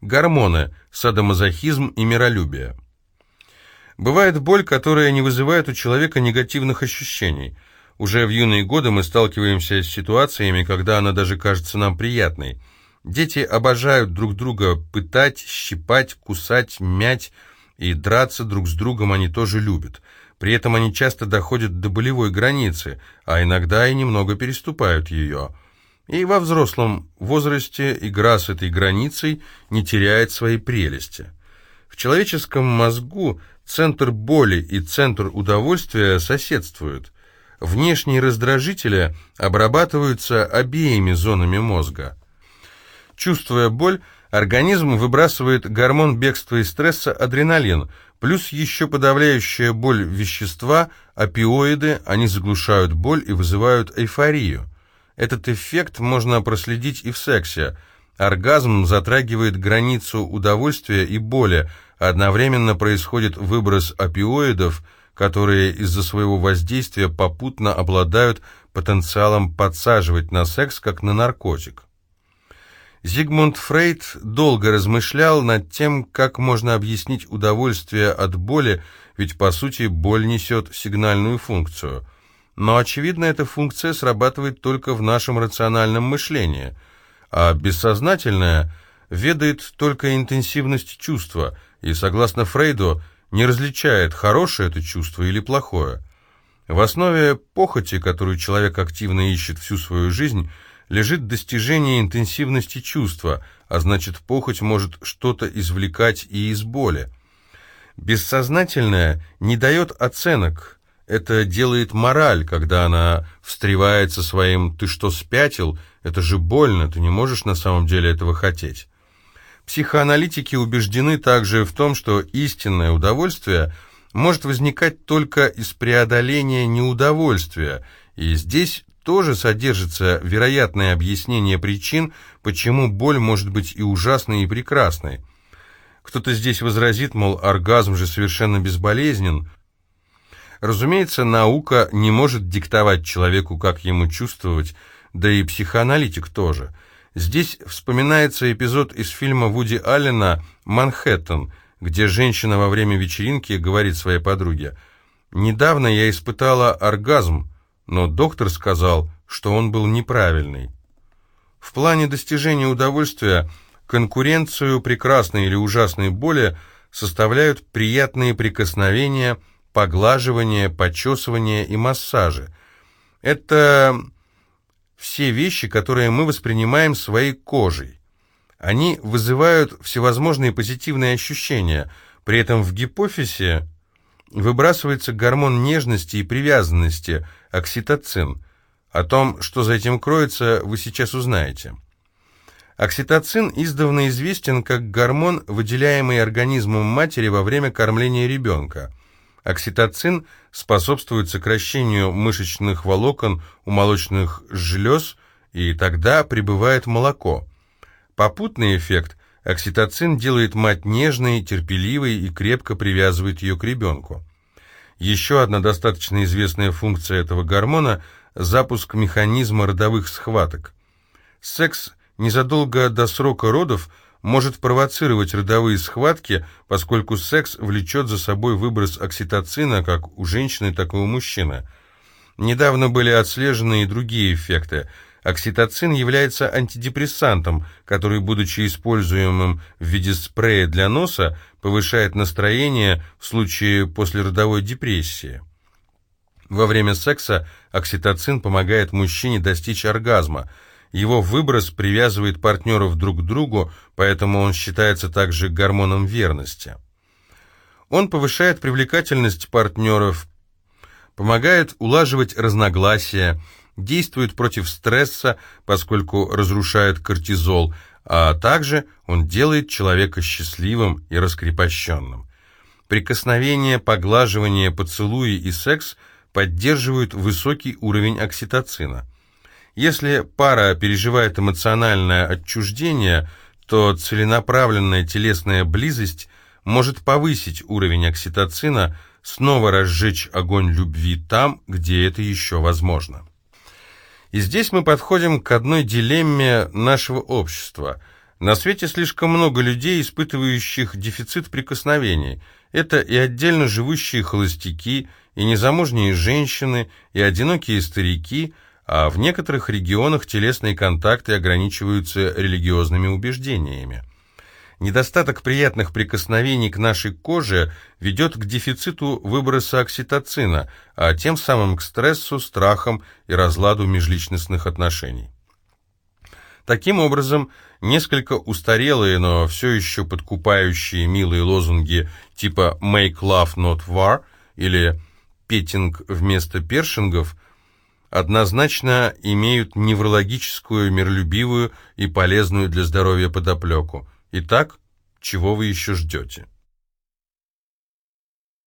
Гормоны, садомазохизм и миролюбие. Бывает боль, которая не вызывает у человека негативных ощущений. Уже в юные годы мы сталкиваемся с ситуациями, когда она даже кажется нам приятной. Дети обожают друг друга пытать, щипать, кусать, мять, и драться друг с другом они тоже любят. При этом они часто доходят до болевой границы, а иногда и немного переступают ее. И во взрослом возрасте игра с этой границей не теряет своей прелести. В человеческом мозгу центр боли и центр удовольствия соседствуют. Внешние раздражители обрабатываются обеими зонами мозга. Чувствуя боль, организм выбрасывает гормон бегства и стресса адреналин, плюс еще подавляющая боль вещества, опиоиды, они заглушают боль и вызывают эйфорию. Этот эффект можно проследить и в сексе. Оргазм затрагивает границу удовольствия и боли, одновременно происходит выброс опиоидов, которые из-за своего воздействия попутно обладают потенциалом подсаживать на секс как на наркотик. Зигмунд Фрейд долго размышлял над тем, как можно объяснить удовольствие от боли, ведь по сути боль несет сигнальную функцию. Но очевидно, эта функция срабатывает только в нашем рациональном мышлении, а бессознательное ведает только интенсивность чувства и, согласно Фрейду, не различает, хорошее это чувство или плохое. В основе похоти, которую человек активно ищет всю свою жизнь – лежит достижение интенсивности чувства, а значит, похоть может что-то извлекать и из боли. Бессознательное не дает оценок. Это делает мораль, когда она встревается своим «ты что, спятил? Это же больно, ты не можешь на самом деле этого хотеть». Психоаналитики убеждены также в том, что истинное удовольствие может возникать только из преодоления неудовольствия, и здесь тоже содержится вероятное объяснение причин, почему боль может быть и ужасной, и прекрасной. Кто-то здесь возразит, мол, оргазм же совершенно безболезнен. Разумеется, наука не может диктовать человеку, как ему чувствовать, да и психоаналитик тоже. Здесь вспоминается эпизод из фильма Вуди Аллена «Манхэттен», где женщина во время вечеринки говорит своей подруге «Недавно я испытала оргазм, но доктор сказал, что он был неправильный. В плане достижения удовольствия конкуренцию прекрасной или ужасной боли составляют приятные прикосновения, поглаживания, почесывания и массажи. Это все вещи, которые мы воспринимаем своей кожей. Они вызывают всевозможные позитивные ощущения, при этом в гипофизе выбрасывается гормон нежности и привязанности, окситоцин. О том, что за этим кроется, вы сейчас узнаете. Окситоцин издавна известен как гормон, выделяемый организмом матери во время кормления ребенка. Окситоцин способствует сокращению мышечных волокон у молочных желез, и тогда прибывает молоко. Попутный эффект – окситоцин делает мать нежной, терпеливой и крепко привязывает ее к ребенку. Еще одна достаточно известная функция этого гормона – запуск механизма родовых схваток. Секс незадолго до срока родов может провоцировать родовые схватки, поскольку секс влечет за собой выброс окситоцина как у женщины, так и у мужчины. Недавно были отслежены и другие эффекты – Окситоцин является антидепрессантом, который, будучи используемым в виде спрея для носа, повышает настроение в случае послеродовой депрессии. Во время секса окситоцин помогает мужчине достичь оргазма. Его выброс привязывает партнеров друг к другу, поэтому он считается также гормоном верности. Он повышает привлекательность партнеров, помогает улаживать разногласия, действует против стресса, поскольку разрушает кортизол, а также он делает человека счастливым и раскрепощенным. Прикосновение, поглаживание, поцелуи и секс поддерживают высокий уровень окситоцина. Если пара переживает эмоциональное отчуждение, то целенаправленная телесная близость может повысить уровень окситоцина, снова разжечь огонь любви там, где это еще возможно. И здесь мы подходим к одной дилемме нашего общества. На свете слишком много людей, испытывающих дефицит прикосновений. Это и отдельно живущие холостяки, и незамужние женщины, и одинокие старики, а в некоторых регионах телесные контакты ограничиваются религиозными убеждениями. Недостаток приятных прикосновений к нашей коже ведет к дефициту выброса окситоцина, а тем самым к стрессу, страхам и разладу межличностных отношений. Таким образом, несколько устарелые, но все еще подкупающие милые лозунги типа «make love not war» или «петинг вместо першингов» однозначно имеют неврологическую, миролюбивую и полезную для здоровья подоплеку. Итак, чего вы еще ждете?